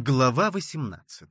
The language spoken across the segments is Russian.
Глава 18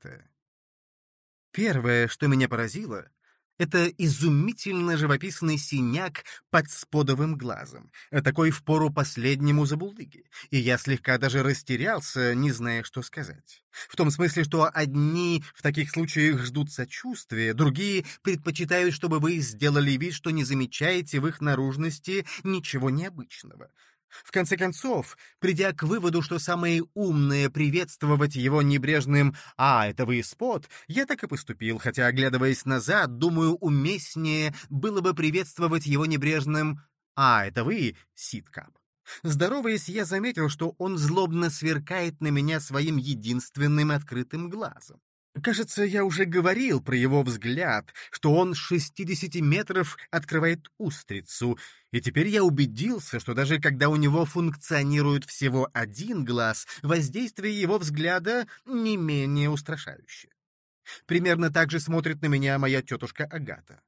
Первое, что меня поразило, это изумительно живописный синяк под сподовым глазом, такой в пору последнему забулдыги, и я слегка даже растерялся, не зная, что сказать. В том смысле, что одни в таких случаях ждут сочувствия, другие предпочитают, чтобы вы сделали вид, что не замечаете в их наружности ничего необычного. В конце концов, придя к выводу, что самое умное приветствовать его небрежным «А, это вы спот», я так и поступил, хотя, оглядываясь назад, думаю, уместнее было бы приветствовать его небрежным «А, это вы, Ситкап». Здороваясь, я заметил, что он злобно сверкает на меня своим единственным открытым глазом. Кажется, я уже говорил про его взгляд, что он с 60 метров открывает устрицу, и теперь я убедился, что даже когда у него функционирует всего один глаз, воздействие его взгляда не менее устрашающее. Примерно так же смотрит на меня моя тетушка Агата.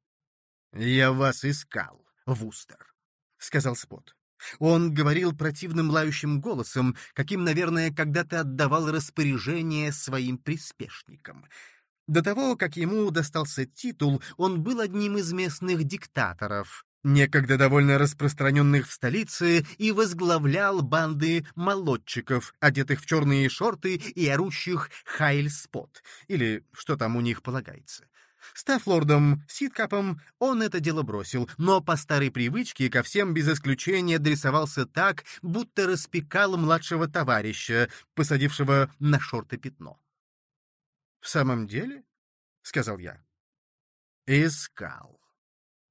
«Я вас искал, Вустер», — сказал Спот. Он говорил противным лающим голосом, каким, наверное, когда-то отдавал распоряжение своим приспешникам. До того, как ему достался титул, он был одним из местных диктаторов, некогда довольно распространенных в столице, и возглавлял банды молодчиков, одетых в черные шорты и орущих «Хайль-спот», или что там у них полагается. Став лордом Ситкапом, он это дело бросил, но по старой привычке ко всем без исключения адресовался так, будто распекал младшего товарища, посадившего на шорты пятно. «В самом деле?» — сказал я. «Искал».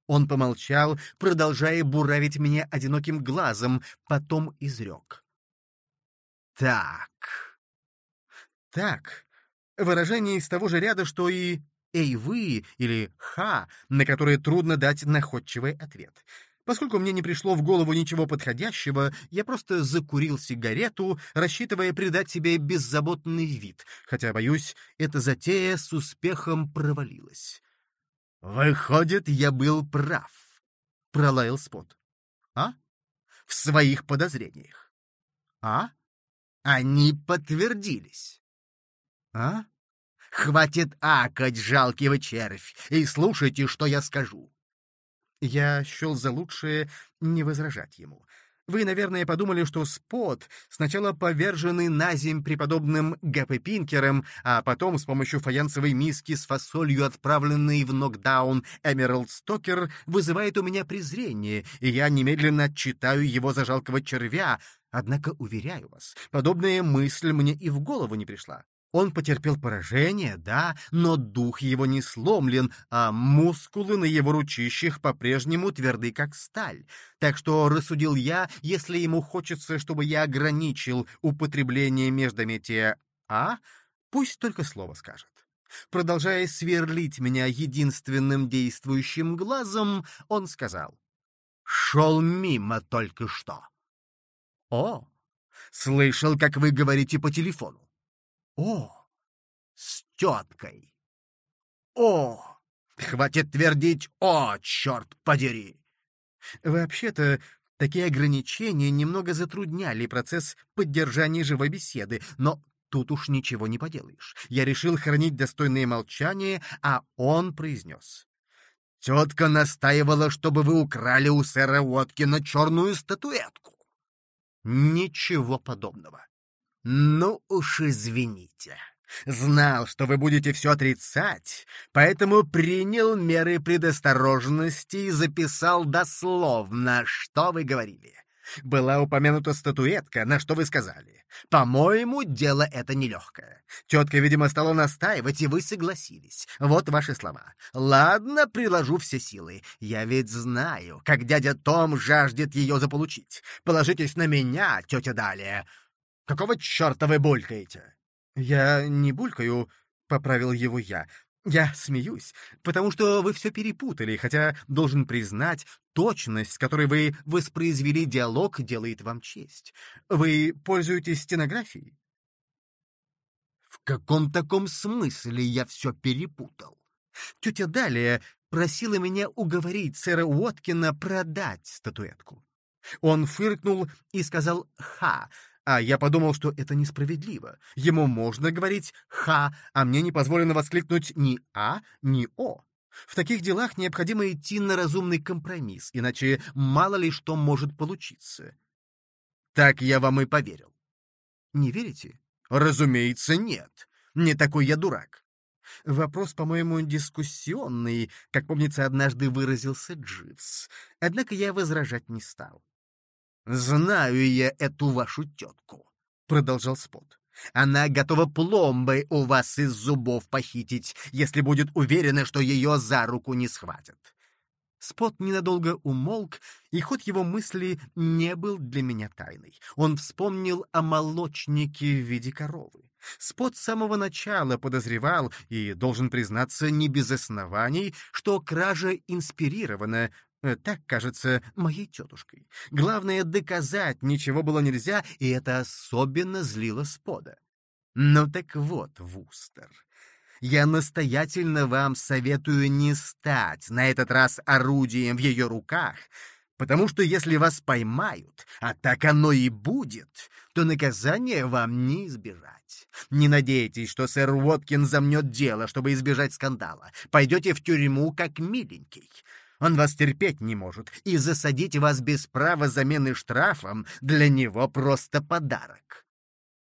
Он помолчал, продолжая буравить меня одиноким глазом, потом изрек. «Так». «Так» — выражение из того же ряда, что и «эй, вы» или «ха», на которые трудно дать находчивый ответ. Поскольку мне не пришло в голову ничего подходящего, я просто закурил сигарету, рассчитывая придать себе беззаботный вид, хотя, боюсь, эта затея с успехом провалилась. «Выходит, я был прав», — пролаял Спот. «А? В своих подозрениях. А? Они подтвердились. А? Хватит акать, жалкий вы червь, и слушайте, что я скажу. Я счел за лучшее не возражать ему. Вы, наверное, подумали, что Спот, сначала поверженный на земь преподобным Гэппе Пинкером, а потом с помощью фаянсовой миски с фасолью, отправленной в нокдаун Эмералд Стокер, вызывает у меня презрение, и я немедленно отчитаю его за жалкого червя. Однако, уверяю вас, подобная мысль мне и в голову не пришла. Он потерпел поражение, да, но дух его не сломлен, а мускулы на его ручищах по-прежнему тверды, как сталь. Так что, рассудил я, если ему хочется, чтобы я ограничил употребление междометия «а», пусть только слово скажет. Продолжая сверлить меня единственным действующим глазом, он сказал «Шел мимо только что». «О, слышал, как вы говорите по телефону. О, с теткой. О, хватит твердить «О, черт подери!» Вообще-то, такие ограничения немного затрудняли процесс поддержания живой беседы, но тут уж ничего не поделаешь. Я решил хранить достойное молчание, а он произнес. «Тетка настаивала, чтобы вы украли у сэра Уоткина черную статуэтку». Ничего подобного. «Ну уж извините. Знал, что вы будете все отрицать, поэтому принял меры предосторожности и записал дословно, что вы говорили. Была упомянута статуэтка, на что вы сказали. По-моему, дело это нелегкое. Тетка, видимо, стала настаивать, и вы согласились. Вот ваши слова. Ладно, приложу все силы. Я ведь знаю, как дядя Том жаждет ее заполучить. Положитесь на меня, тетя Далия. Какого черта вы булькаете?» «Я не булькаю», — поправил его я. «Я смеюсь, потому что вы все перепутали, хотя, должен признать, точность, с которой вы воспроизвели диалог, делает вам честь. Вы пользуетесь стенографией?» «В каком таком смысле я все перепутал?» Тетя Далия просила меня уговорить сэра Уоткина продать статуэтку. Он фыркнул и сказал «ха», А я подумал, что это несправедливо. Ему можно говорить «ха», а мне не позволено воскликнуть ни «а», ни «о». В таких делах необходимо идти на разумный компромисс, иначе мало ли что может получиться. Так я вам и поверил. Не верите? Разумеется, нет. Не такой я дурак. Вопрос, по-моему, дискуссионный, как, помнится, однажды выразился Дживс. Однако я возражать не стал. «Знаю я эту вашу тетку», — продолжал Спот. «Она готова пломбой у вас из зубов похитить, если будет уверена, что ее за руку не схватят. Спот ненадолго умолк, и ход его мысли не был для меня тайной. Он вспомнил о молочнике в виде коровы. Спот с самого начала подозревал, и, должен признаться, не без оснований, что кража инспирирована, так кажется, моей тетушкой. Главное, доказать ничего было нельзя, и это особенно злило Спода. Ну так вот, Вустер, я настоятельно вам советую не стать на этот раз орудием в ее руках, потому что если вас поймают, а так оно и будет, то наказание вам не избежать. Не надейтесь, что сэр Уоткин замнет дело, чтобы избежать скандала. Пойдете в тюрьму как миленький. Он вас терпеть не может, и засадить вас без права замены штрафом для него просто подарок.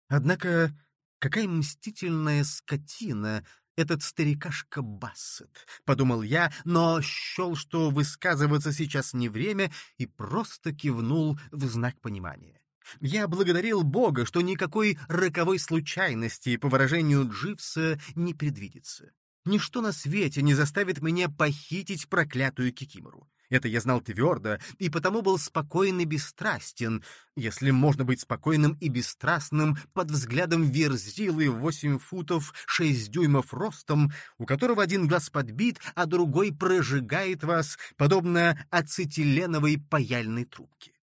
Однако какая мстительная скотина этот старикашка Бассет, — подумал я, но счел, что высказываться сейчас не время, и просто кивнул в знак понимания. Я благодарил Бога, что никакой роковой случайности, по выражению Дживса, не предвидится. Ничто на свете не заставит меня похитить проклятую Кикимору. Это я знал твердо, и потому был спокоен и бесстрастен, если можно быть спокойным и бесстрастным под взглядом верзилы восемь футов шесть дюймов ростом, у которого один глаз подбит, а другой прожигает вас, подобно ацетиленовой паяльной трубке.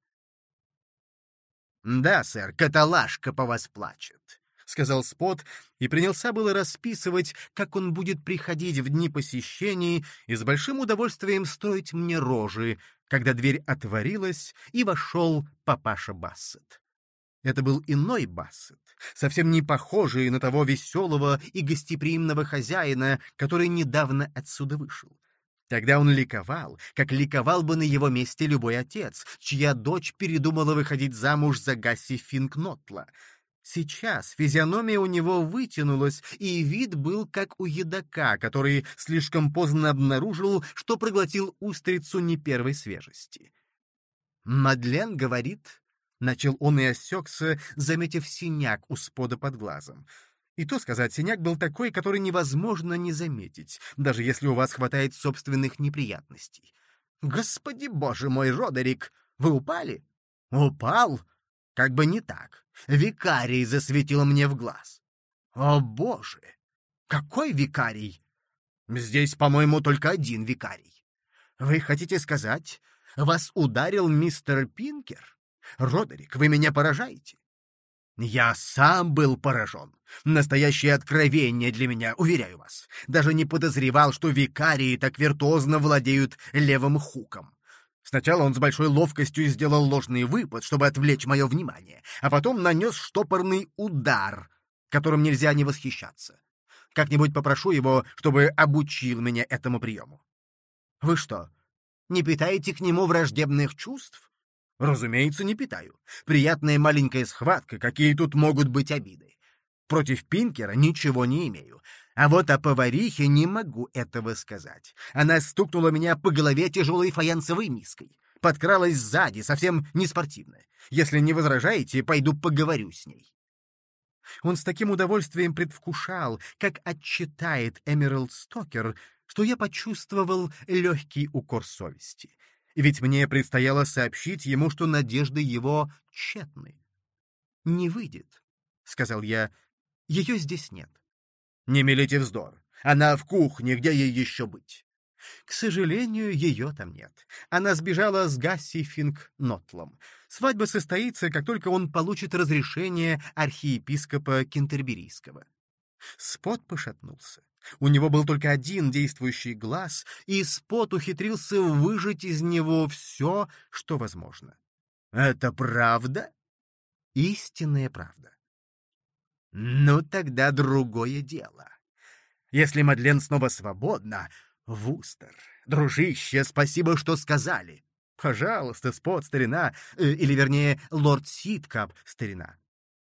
«Да, сэр, каталашка по вас плачет», сказал Спот и принялся было расписывать, как он будет приходить в дни посещений и с большим удовольствием строить мне рожи, когда дверь отворилась и вошел папаша Бассет. Это был иной Бассет, совсем не похожий на того веселого и гостеприимного хозяина, который недавно отсюда вышел. Тогда он ликовал, как ликовал бы на его месте любой отец, чья дочь передумала выходить замуж за Гасси Финкнотла — Сейчас физиономия у него вытянулась, и вид был как у едока, который слишком поздно обнаружил, что проглотил устрицу не первой свежести. «Мадлен говорит...» — начал он и осекся, заметив синяк у спода под глазом. И то сказать, синяк был такой, который невозможно не заметить, даже если у вас хватает собственных неприятностей. «Господи боже мой, Родерик, вы упали?» «Упал?» Как бы не так. Викарий засветил мне в глаз. О, боже! Какой викарий? Здесь, по-моему, только один викарий. Вы хотите сказать, вас ударил мистер Пинкер? Родерик, вы меня поражаете. Я сам был поражен. Настоящее откровение для меня, уверяю вас. Даже не подозревал, что викарии так виртуозно владеют левым хуком. Сначала он с большой ловкостью сделал ложный выпад, чтобы отвлечь мое внимание, а потом нанес штопорный удар, которым нельзя не восхищаться. Как-нибудь попрошу его, чтобы обучил меня этому приему. Вы что, не питаете к нему враждебных чувств? Разумеется, не питаю. Приятная маленькая схватка, какие тут могут быть обиды. Против Пинкера ничего не имею. А вот о поварихе не могу этого сказать. Она стукнула меня по голове тяжелой фаянсовой миской. Подкралась сзади, совсем неспортивно. Если не возражаете, пойду поговорю с ней. Он с таким удовольствием предвкушал, как отчитает Эмералд Стокер, что я почувствовал легкий укор совести. Ведь мне предстояло сообщить ему, что надежды его тщетны. «Не выйдет», — сказал я, — «ее здесь нет». Не мелите вздор. Она в кухне, где ей еще быть? К сожалению, ее там нет. Она сбежала с Гасси Финк Нотлом. Свадьба состоится, как только он получит разрешение архиепископа Кентерберийского. Спот пошатнулся. У него был только один действующий глаз, и Спот ухитрился выжать из него все, что возможно. «Это правда?» Истинная правда. Ну, тогда другое дело. Если Мадлен снова свободна, Вустер, дружище, спасибо, что сказали. Пожалуйста, спот, старина, э, или, вернее, лорд Ситкап, старина.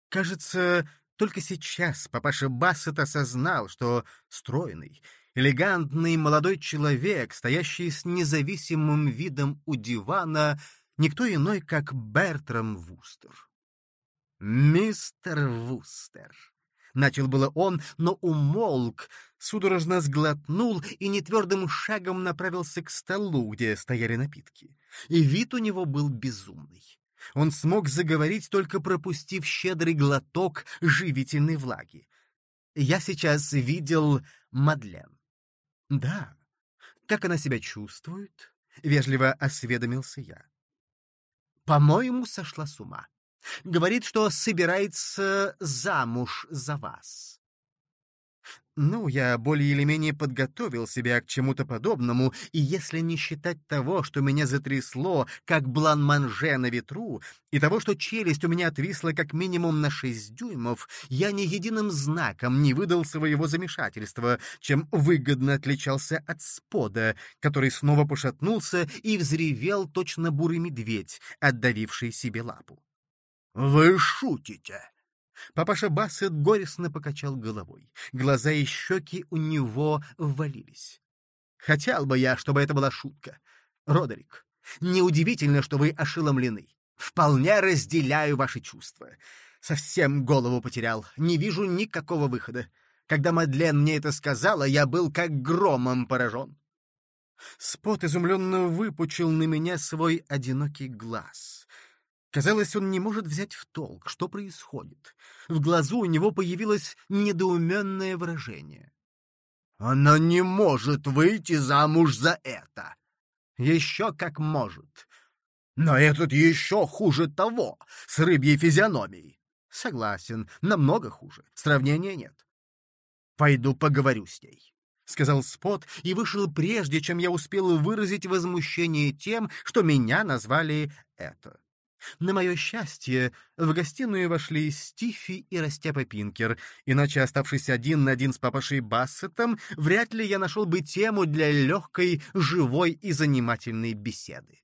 Кажется, только сейчас папаша Бассет осознал, что стройный, элегантный молодой человек, стоящий с независимым видом у дивана, никто иной, как Бертрам Вустер. «Мистер Вустер», — начал было он, но умолк, судорожно сглотнул и нетвердым шагом направился к столу, где стояли напитки. И вид у него был безумный. Он смог заговорить, только пропустив щедрый глоток живительной влаги. «Я сейчас видел Мадлен». «Да. Как она себя чувствует?» — вежливо осведомился я. «По-моему, сошла с ума. Говорит, что собирается замуж за вас. Ну, я более или менее подготовил себя к чему-то подобному, и если не считать того, что меня затрясло, как блан-манже на ветру, и того, что челюсть у меня отвисла как минимум на шесть дюймов, я ни единым знаком не выдал своего замешательства, чем выгодно отличался от спода, который снова пошатнулся и взревел точно бурый медведь, отдавивший себе лапу. «Вы шутите!» Папаша Бассет горестно покачал головой. Глаза и щеки у него ввалились. «Хотел бы я, чтобы это была шутка. Родерик, неудивительно, что вы ошеломлены. Вполне разделяю ваши чувства. Совсем голову потерял, не вижу никакого выхода. Когда Мадлен мне это сказала, я был как громом поражен». Спот изумленно выпучил на меня свой одинокий глаз. Казалось, он не может взять в толк, что происходит. В глазу у него появилось недоуменное выражение. «Она не может выйти замуж за это!» «Еще как может!» «Но этот еще хуже того, с рыбьей физиономией!» «Согласен, намного хуже, сравнения нет». «Пойду поговорю с ней», — сказал Спот и вышел прежде, чем я успел выразить возмущение тем, что меня назвали это. На мое счастье, в гостиную вошли Стифи и Растяпа Пинкер, иначе, оставшись один на один с папашей Бассетом, вряд ли я нашел бы тему для легкой, живой и занимательной беседы.